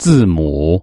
字母。